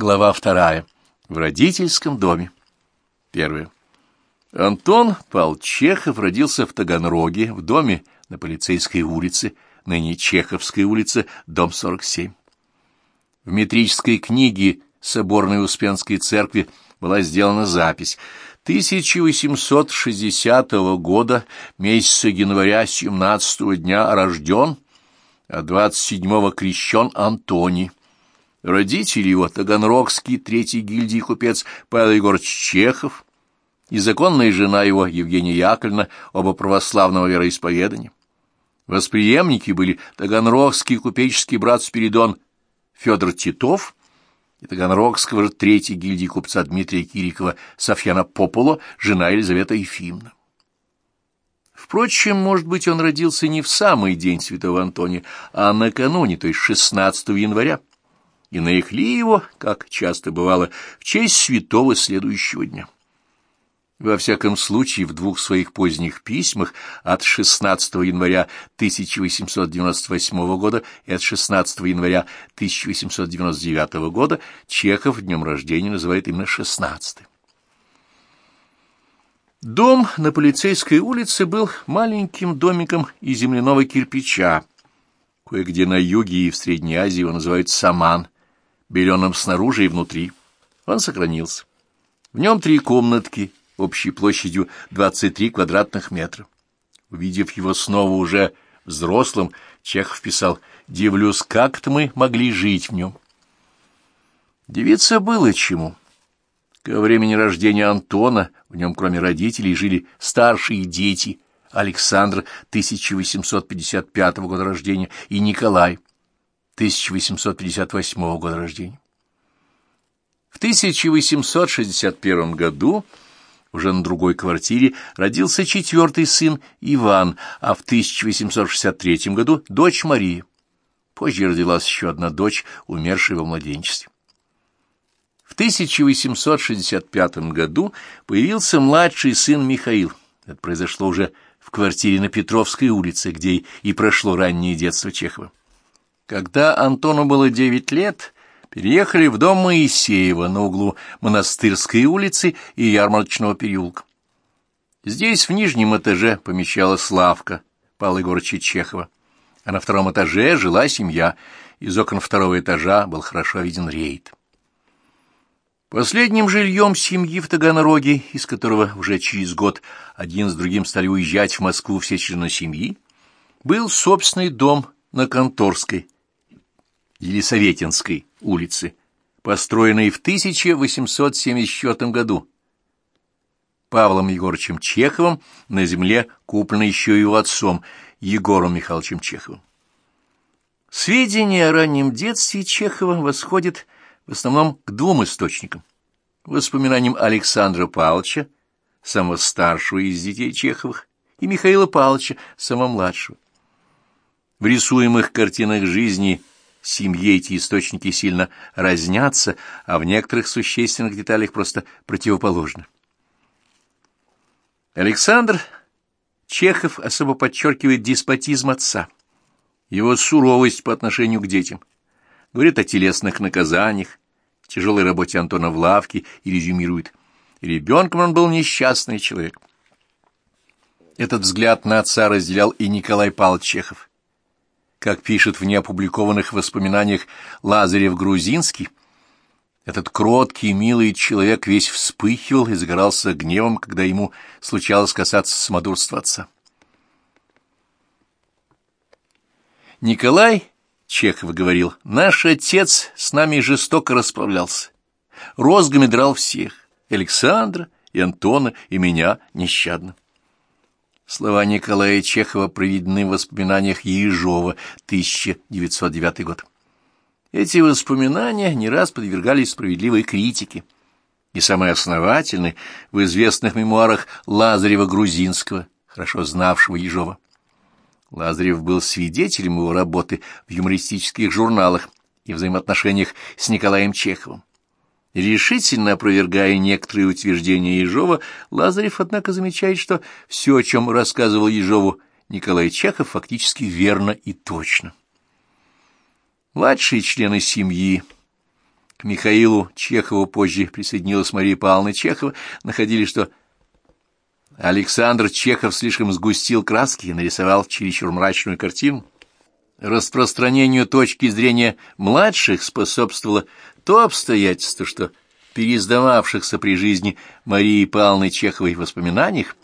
Глава вторая. В родительском доме. Первое. Антон Пал Чехов родился в Таганроге, в доме на Полицейской улице, ныне Чеховской улице, дом 47. В метрической книге Соборной Успенской церкви была сделана запись 1860 года, месяца января 17 дня рожден, а 27-го крещен Антоний. Родители его — Таганрогский, третий гильдии купец Павел Егорович Чехов и законная жена его Евгения Яковлевна, оба православного вероисповедания. Восприемники были Таганрогский купеческий брат Спиридон Федор Титов и Таганрогского же третьей гильдии купца Дмитрия Кирикова Софьяна Пополо, жена Елизавета Ефимовна. Впрочем, может быть, он родился не в самый день Святого Антония, а накануне, то есть 16 января и нарекли его, как часто бывало, в честь святого следующего дня. Во всяком случае, в двух своих поздних письмах от 16 января 1898 года и от 16 января 1899 года Чехов днем рождения называет именно 16 Дом на полицейской улице был маленьким домиком из земляного кирпича. Кое-где на юге и в Средней Азии его называют саман, беленым снаружи и внутри. Он сохранился. В нем три комнатки общей площадью 23 квадратных метра. Увидев его снова уже взрослым, Чехов писал «Дивлюсь, как-то мы могли жить в нем». Девиться было чему. Ко времени рождения Антона в нем, кроме родителей, жили старшие дети Александр 1855 года рождения и Николай 1858 года рождения. В 1861 году уже на другой квартире родился четвертый сын Иван, а в 1863 году дочь Мария. Позже родилась еще одна дочь, умершая во младенчестве. В 1865 году появился младший сын Михаил. Это произошло уже в квартире на Петровской улице, где и прошло раннее детство Чехова. Когда Антону было девять лет, переехали в дом Моисеева на углу Монастырской улицы и Ярмарочного переулка. Здесь в нижнем этаже помещалась лавка Павла Егоровича Чехова, а на втором этаже жила семья. Из окон второго этажа был хорошо виден рейд. Последним жильем семьи в Таганроге, из которого уже через год один с другим стали уезжать в Москву все члены семьи, был собственный дом на Конторской, Елисаветинской улице, построенной в 1874 году. Павлом Егоровичем Чеховым на земле куплено еще его отцом Егором Михайловичем Чеховым. Сведения о раннем детстве Чехова восходят в основном к двум источникам. Воспоминаниям Александра Павловича, самого старшего из детей Чеховых, и Михаила Павловича, самого младшего. В рисуемых картинах жизни семьи эти источники сильно разнятся, а в некоторых существенных деталях просто противоположны. Александр Чехов особо подчеркивает деспотизм отца, его суровость по отношению к детям, говорит о телесных наказаниях, тяжелой работе Антона в лавке и резюмирует. Ребенком он был несчастный человек. Этот взгляд на отца разделял и Николай Павлович Чехов как пишет в неопубликованных воспоминаниях Лазарев Грузинский, этот кроткий, милый человек весь вспыхивал и загорался гневом, когда ему случалось касаться самодурства отца. Николай Чехов говорил, «Наш отец с нами жестоко расправлялся, розгами драл всех, Александра и Антона, и меня нещадно». Слова Николая Чехова проведены в воспоминаниях Ежова, 1909 год. Эти воспоминания не раз подвергались справедливой критике, и самые основательные в известных мемуарах Лазарева-Грузинского, хорошо знавшего Ежова. Лазарев был свидетелем его работы в юмористических журналах и взаимоотношениях с Николаем Чеховым. Решительно опровергая некоторые утверждения Ежова, Лазарев, однако, замечает, что все, о чем рассказывал Ежову Николай Чехов, фактически верно и точно. Младшие члены семьи, К Михаилу Чехову позже присоединилась Мария Павловна Чехова, находили, что Александр Чехов слишком сгустил краски и нарисовал чересчур мрачную картину. Распространению точки зрения младших способствовало то обстоятельство, что переиздававшихся при жизни Марии Павловны Чеховой воспоминаниях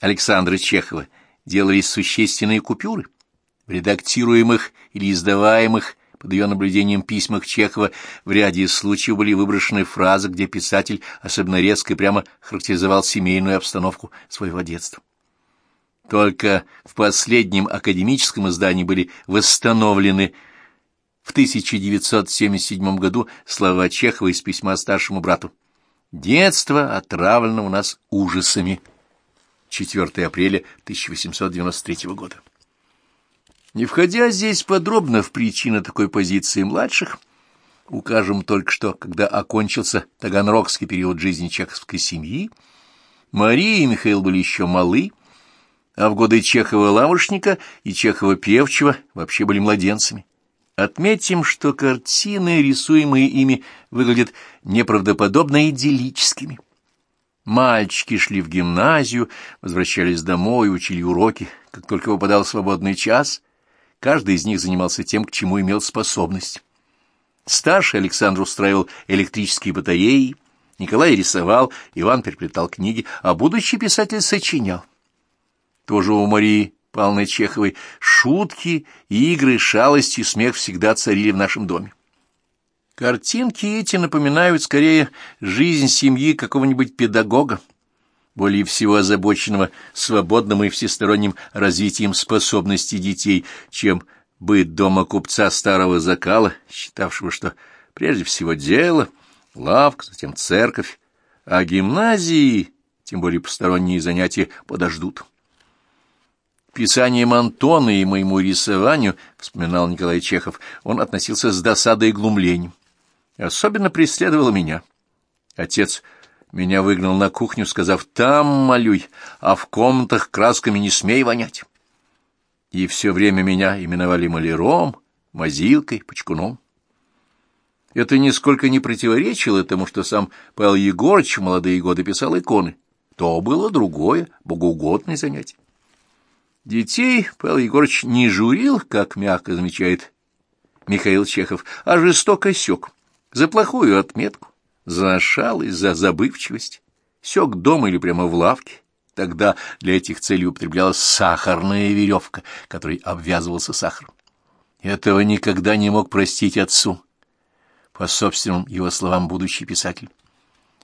Александра Чехова делались существенные купюры. В редактируемых или издаваемых под ее наблюдением письмах Чехова в ряде случаев были выброшены фразы, где писатель особенно резко и прямо характеризовал семейную обстановку своего детства. Только в последнем академическом издании были восстановлены в 1977 году слова Чехова из письма старшему брату. «Детство отравлено у нас ужасами». 4 апреля 1893 года. Не входя здесь подробно в причины такой позиции младших, укажем только что, когда окончился таганрогский период жизни чеховской семьи, Мария и Михаил были еще малы, а в годы Чехова-Лавушника и Чехова-Певчего вообще были младенцами. Отметим, что картины, рисуемые ими, выглядят неправдоподобно идиллическими. Мальчики шли в гимназию, возвращались домой, учили уроки. Как только выпадал свободный час, каждый из них занимался тем, к чему имел способность. Старший Александр устраивал электрические батареи, Николай рисовал, Иван переплетал книги, а будущий писатель сочинял. Тоже у Марии Павловны Чеховой шутки, игры, шалости смех всегда царили в нашем доме. Картинки эти напоминают скорее жизнь семьи какого-нибудь педагога, более всего озабоченного свободным и всесторонним развитием способностей детей, чем быт дома купца старого закала, считавшего, что прежде всего дело, лавка, затем церковь, а гимназии, тем более посторонние занятия, подождут. Писанием Антона и моему рисованию, вспоминал Николай Чехов, он относился с досадой и глумлением. Особенно преследовало меня. Отец меня выгнал на кухню, сказав, там малюй, а в комнатах красками не смей вонять. И все время меня именовали маляром, мазилкой, почкуном. Это нисколько не противоречило тому, что сам Павел Егорович в молодые годы писал иконы. То было другое, богоугодное занятие. Детей Павел Егорович не журил, как мягко замечает Михаил Чехов, а жестоко сёк за плохую отметку, за шалость, за забывчивость, сёк дома или прямо в лавке. Тогда для этих целей употреблялась сахарная веревка, которой обвязывался сахар. Этого никогда не мог простить отцу, по собственным его словам будущий писатель.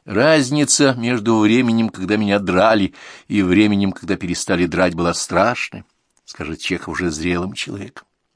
Разница между временем, когда меня драли, и временем, когда перестали драть, была страшной, скажет Чехов уже зрелым человеком.